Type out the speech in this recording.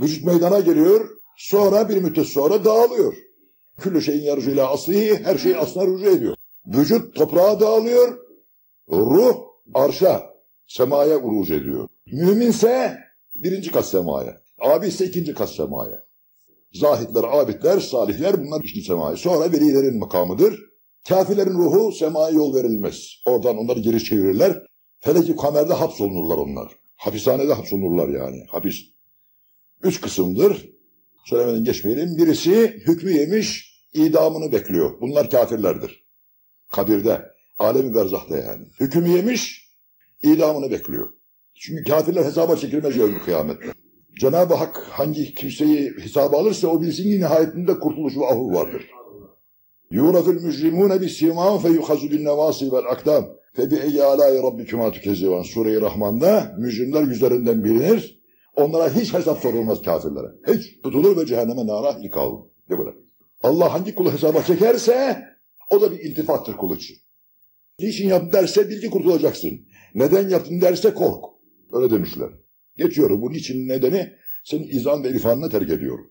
Vücut meydana geliyor, sonra bir müddet sonra dağılıyor. Küllü şeyin yarıcıyla aslihi, her şey aslına rücu ediyor. Vücut toprağa dağılıyor, ruh arşa, semaya uruc ediyor. Müminse birinci kat semaya, abi ise ikinci kat semaya. Zahitler, abidler, salihler bunlar ikinci semaya. Sonra velilerin makamıdır. Kafirlerin ruhu semaya yol verilmez. Oradan onları geri çevirirler. Feleki kamerde hapsolunurlar onlar. Hapishanede hapsolunurlar yani. Hapis üç kısımdır. Söylemeden geçmeyelim. Birisi hükmü yemiş, idamını bekliyor. Bunlar kafirlerdir. Kabirde, alemi berzahta yani. Hükmü yemiş, idamını bekliyor. Çünkü kafirler hesaba çekilmez yevmi kıyamette. Cenab-ı Hak hangi kimseyi hesaba alırsa o bilsin ki nihayetinde kurtuluş ve ahu vardır. Yuratül mücrimûne bisimâ feyuhazu bin nevâsî vel akdâm. Febi eyyi alâi rabbikümâ tükezîvân. Sure-i Rahman'da mücrimler yüzlerinden bilinir. Onlara hiç hesap sorulmaz kafirlere. Hiç tutulur ve cehenneme nara alır. De böyle. Allah hangi kulu hesaba çekerse o da bir iltifattır kul için. Niçin yaptın derse bil ki kurtulacaksın. Neden yaptın derse kork. Öyle demişler. Geçiyorum bunun için nedeni senin izan ve irfanına terk ediyorum.